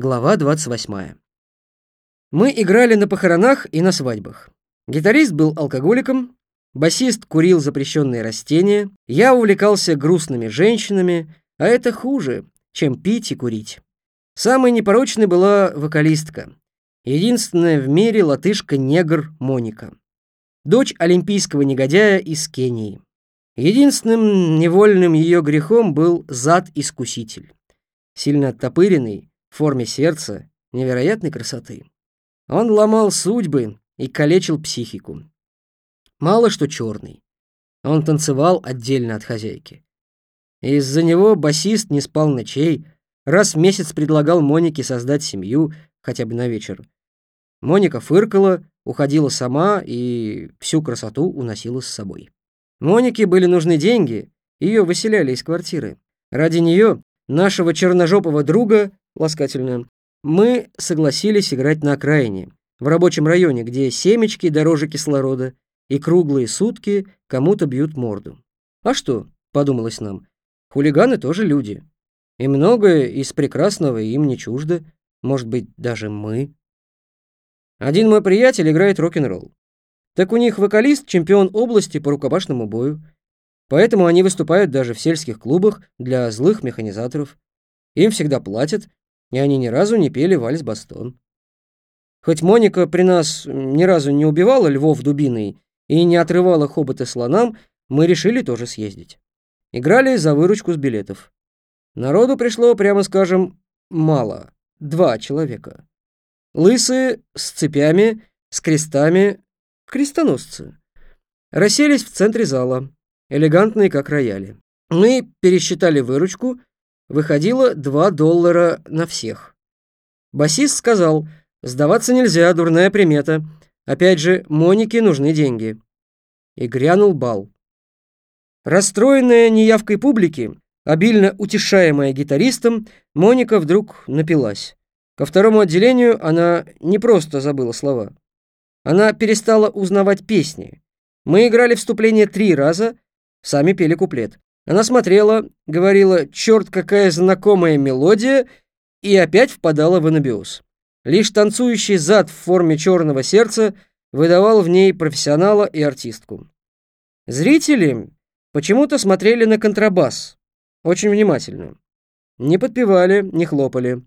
Глава 28. Мы играли на похоронах и на свадьбах. Гитарист был алкоголиком, басист курил запрещенные растения, я увлекался грустными женщинами, а это хуже, чем пить и курить. Самой непорочной была вокалистка, единственная в мире латышка-негр Моника, дочь олимпийского негодяя из Кении. Единственным невольным ее грехом был зад-искуситель, сильно оттопыренный, в форме сердца невероятной красоты. Он ломал судьбы и калечил психику. Мало что черный. Он танцевал отдельно от хозяйки. Из-за него басист не спал ночей, раз в месяц предлагал Монике создать семью хотя бы на вечер. Моника фыркала, уходила сама и всю красоту уносила с собой. Монике были нужны деньги, ее выселяли из квартиры. Ради нее, нашего черножопого друга, ласкательно, мы согласились играть на окраине, в рабочем районе, где семечки дороже кислорода и круглые сутки кому-то бьют морду. А что, подумалось нам, хулиганы тоже люди. И многое из прекрасного им не чуждо, может быть, даже мы. Один мой приятель играет рок-н-ролл. Так у них вокалист чемпион области по рукопашному бою. Поэтому они выступают даже в сельских клубах для злых механизаторов. Им всегда платят, и они ни разу не пели вальс-бастон. Хоть Моника при нас ни разу не убивала львов дубиной и не отрывала хоботы слонам, мы решили тоже съездить. Играли за выручку с билетов. Народу пришло, прямо скажем, мало. Два человека. Лысые, с цепями, с крестами, крестоносцы. Расселись в центре зала, элегантные, как рояли. Мы пересчитали выручку выходило 2 доллара на всех. Басист сказал, сдаваться нельзя, дурная примета. Опять же, Монике нужны деньги. И грянул бал. Расстроенная неявкой публики, обильно утешаемая гитаристом, Моника вдруг напилась. Ко второму отделению она не просто забыла слова. Она перестала узнавать песни. Мы играли вступление три раза, сами пели куплет. Она смотрела, говорила «Черт, какая знакомая мелодия!» и опять впадала в анабиоз. Лишь танцующий зад в форме черного сердца выдавал в ней профессионала и артистку. Зрители почему-то смотрели на контрабас очень внимательно. Не подпевали, не хлопали.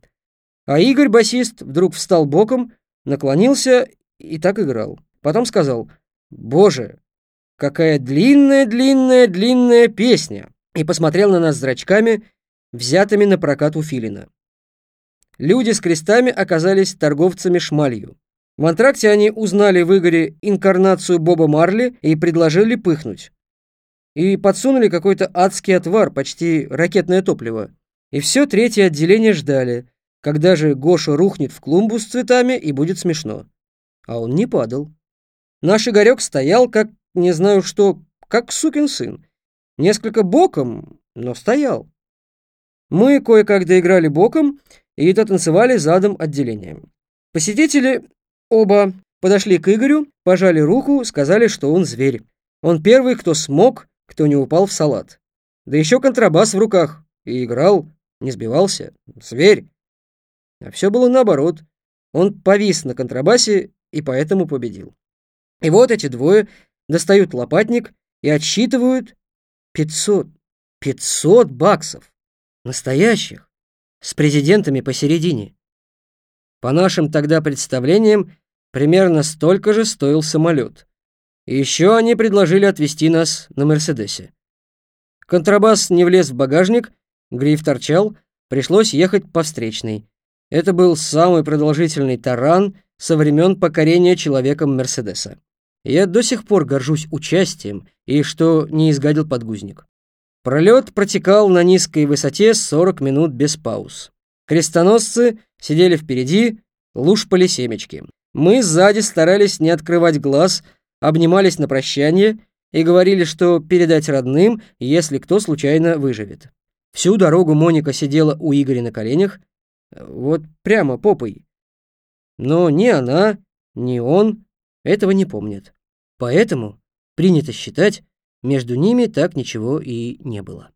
А Игорь, басист, вдруг встал боком, наклонился и так играл. Потом сказал «Боже, какая длинная-длинная-длинная песня!» и посмотрел на нас зрачками, взятыми на прокат у Филина. Люди с крестами оказались торговцами шмалью. В антракте они узнали в Игоре инкарнацию Боба Марли и предложили пыхнуть. И подсунули какой-то адский отвар, почти ракетное топливо. И все третье отделение ждали, когда же Гоша рухнет в клумбу с цветами и будет смешно. А он не падал. Наш Игорек стоял, как не знаю что, как сукин сын. Несколько боком, но стоял. Мы кое-как доиграли боком и танцевали задом отделением. Посетители оба подошли к Игорю, пожали руку, сказали, что он зверь. Он первый, кто смог, кто не упал в салат. Да еще контрабас в руках. И играл, не сбивался. Зверь. А все было наоборот. Он повис на контрабасе и поэтому победил. И вот эти двое достают лопатник и отсчитывают пятьсот, пятьсот баксов. Настоящих. С президентами посередине. По нашим тогда представлениям, примерно столько же стоил самолет. И еще они предложили отвезти нас на Мерседесе. Контрабас не влез в багажник, гриф торчал, пришлось ехать по встречной. Это был самый продолжительный таран со времен покорения человеком Мерседеса. Я до сих пор горжусь участием и что не изгадил подгузник. Пролет протекал на низкой высоте 40 минут без пауз. Крестоносцы сидели впереди, лушпали семечки. Мы сзади старались не открывать глаз, обнимались на прощание и говорили, что передать родным, если кто случайно выживет. Всю дорогу Моника сидела у Игоря на коленях, вот прямо попой. Но ни она, ни он этого не помнят. Поэтому принято считать, между ними так ничего и не было.